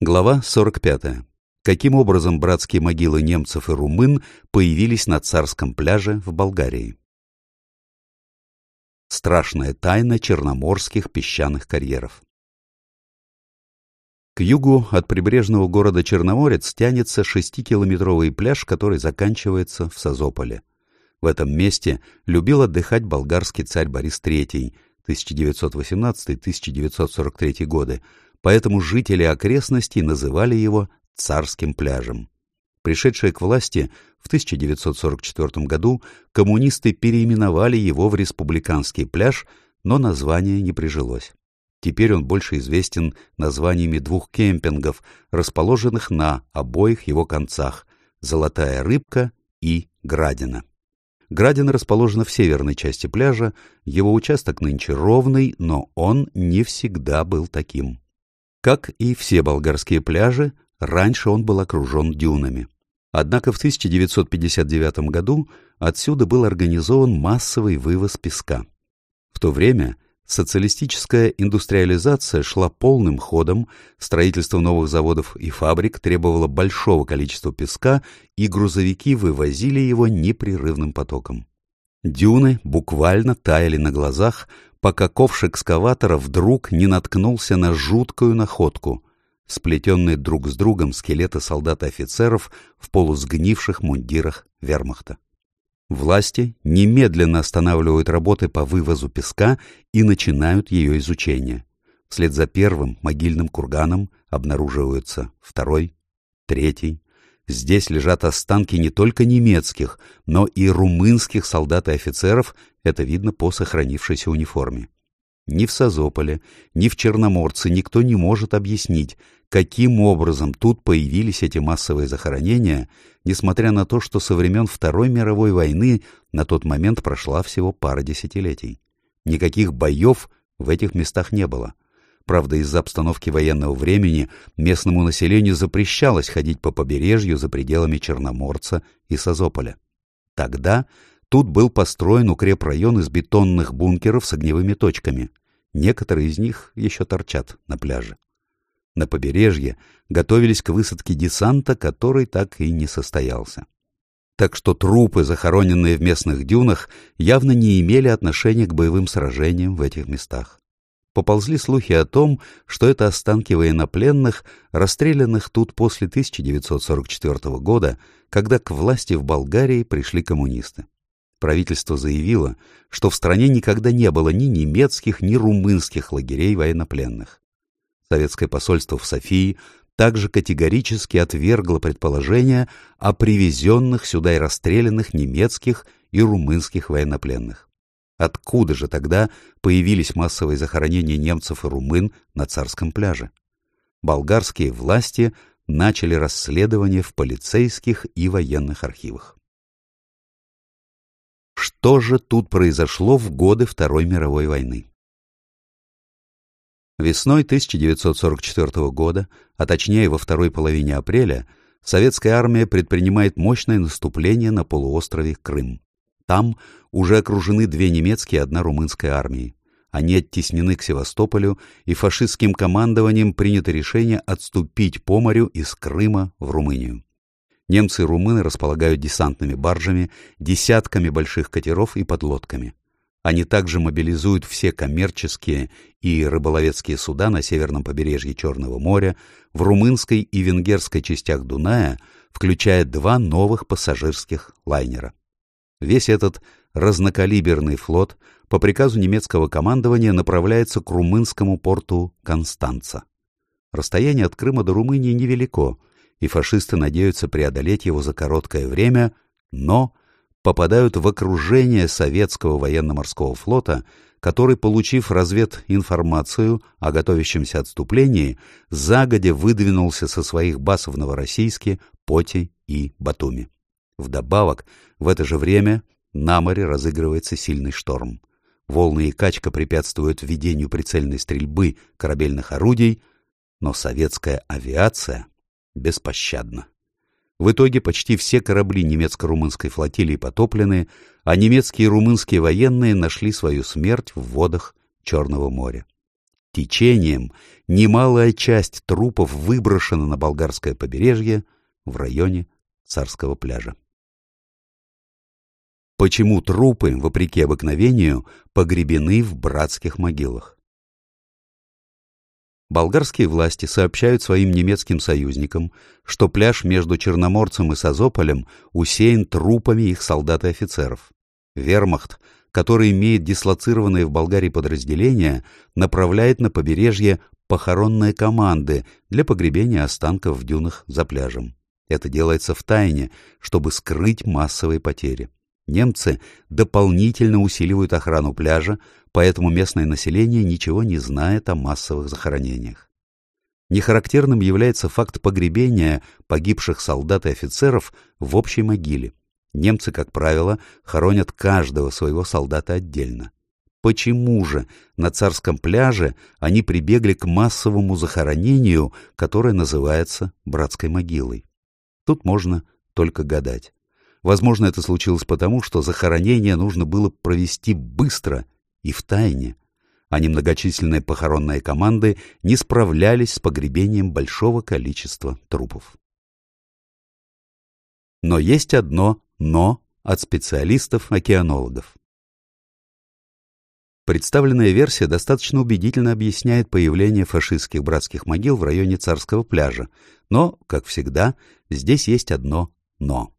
Глава 45. Каким образом братские могилы немцев и румын появились на царском пляже в Болгарии? Страшная тайна черноморских песчаных карьеров. К югу от прибрежного города Черноморец тянется шестикилометровый пляж, который заканчивается в Созополе. В этом месте любил отдыхать болгарский царь Борис III 1918-1943 годы, поэтому жители окрестностей называли его «царским пляжем». Пришедшие к власти в 1944 году, коммунисты переименовали его в Республиканский пляж, но название не прижилось. Теперь он больше известен названиями двух кемпингов, расположенных на обоих его концах – «Золотая рыбка» и «Градина». Градина расположена в северной части пляжа, его участок нынче ровный, но он не всегда был таким. Как и все болгарские пляжи, раньше он был окружен дюнами. Однако в 1959 году отсюда был организован массовый вывоз песка. В то время социалистическая индустриализация шла полным ходом, строительство новых заводов и фабрик требовало большого количества песка, и грузовики вывозили его непрерывным потоком. Дюны буквально таяли на глазах, пока ковш экскаватора вдруг не наткнулся на жуткую находку — сплетенные друг с другом скелеты солдат и офицеров в полусгнивших мундирах вермахта. Власти немедленно останавливают работы по вывозу песка и начинают ее изучение. Вслед за первым могильным курганом обнаруживаются второй, третий, Здесь лежат останки не только немецких, но и румынских солдат и офицеров, это видно по сохранившейся униформе. Ни в Созополе, ни в Черноморце никто не может объяснить, каким образом тут появились эти массовые захоронения, несмотря на то, что со времен Второй мировой войны на тот момент прошла всего пара десятилетий. Никаких боев в этих местах не было. Правда, из-за обстановки военного времени местному населению запрещалось ходить по побережью за пределами Черноморца и Созополя. Тогда тут был построен укрепрайон из бетонных бункеров с огневыми точками. Некоторые из них еще торчат на пляже. На побережье готовились к высадке десанта, который так и не состоялся. Так что трупы, захороненные в местных дюнах, явно не имели отношения к боевым сражениям в этих местах поползли слухи о том, что это останки военнопленных, расстрелянных тут после 1944 года, когда к власти в Болгарии пришли коммунисты. Правительство заявило, что в стране никогда не было ни немецких, ни румынских лагерей военнопленных. Советское посольство в Софии также категорически отвергло предположение о привезенных сюда и расстрелянных немецких и румынских военнопленных. Откуда же тогда появились массовые захоронения немцев и румын на царском пляже? Болгарские власти начали расследование в полицейских и военных архивах. Что же тут произошло в годы Второй мировой войны? Весной 1944 года, а точнее во второй половине апреля, советская армия предпринимает мощное наступление на полуострове Крым. Там уже окружены две немецкие и одна румынская армии. Они оттеснены к Севастополю, и фашистским командованием принято решение отступить по морю из Крыма в Румынию. Немцы и румыны располагают десантными баржами, десятками больших катеров и подлодками. Они также мобилизуют все коммерческие и рыболовецкие суда на северном побережье Черного моря, в румынской и венгерской частях Дуная, включая два новых пассажирских лайнера. Весь этот разнокалиберный флот по приказу немецкого командования направляется к румынскому порту Констанца. Расстояние от Крыма до Румынии невелико, и фашисты надеются преодолеть его за короткое время, но попадают в окружение советского военно-морского флота, который, получив развединформацию о готовящемся отступлении, загодя выдвинулся со своих баз в Новороссийске, Поте и Батуми. Вдобавок, в это же время на море разыгрывается сильный шторм. Волны и качка препятствуют введению прицельной стрельбы корабельных орудий, но советская авиация беспощадна. В итоге почти все корабли немецко-румынской флотилии потоплены, а немецкие и румынские военные нашли свою смерть в водах Черного моря. Течением немалая часть трупов выброшена на болгарское побережье в районе Царского пляжа. Почему трупы, вопреки обыкновению, погребены в братских могилах? Болгарские власти сообщают своим немецким союзникам, что пляж между Черноморцем и Созополем усеян трупами их солдат и офицеров. Вермахт, который имеет дислоцированные в Болгарии подразделения, направляет на побережье похоронные команды для погребения останков в дюнах за пляжем. Это делается в тайне, чтобы скрыть массовые потери. Немцы дополнительно усиливают охрану пляжа, поэтому местное население ничего не знает о массовых захоронениях. Нехарактерным является факт погребения погибших солдат и офицеров в общей могиле. Немцы, как правило, хоронят каждого своего солдата отдельно. Почему же на царском пляже они прибегли к массовому захоронению, которое называется братской могилой? Тут можно только гадать. Возможно, это случилось потому, что захоронение нужно было провести быстро и в тайне, а немногочисленные похоронные команды не справлялись с погребением большого количества трупов. Но есть одно «но» от специалистов-океанологов. Представленная версия достаточно убедительно объясняет появление фашистских братских могил в районе Царского пляжа, но, как всегда, здесь есть одно «но».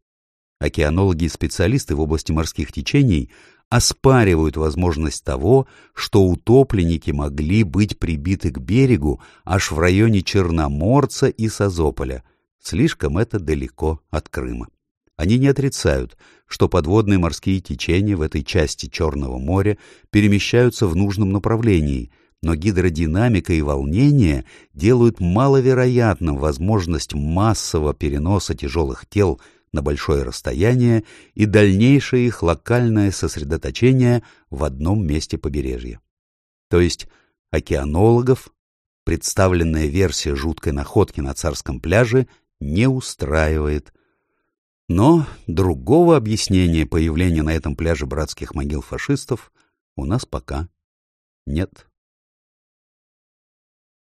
Океанологи и специалисты в области морских течений оспаривают возможность того, что утопленники могли быть прибиты к берегу аж в районе Черноморца и Созополя. Слишком это далеко от Крыма. Они не отрицают, что подводные морские течения в этой части Черного моря перемещаются в нужном направлении, но гидродинамика и волнение делают маловероятным возможность массового переноса тяжелых тел – на большое расстояние и дальнейшее их локальное сосредоточение в одном месте побережья. То есть океанологов представленная версия жуткой находки на царском пляже не устраивает. Но другого объяснения появления на этом пляже братских могил фашистов у нас пока нет.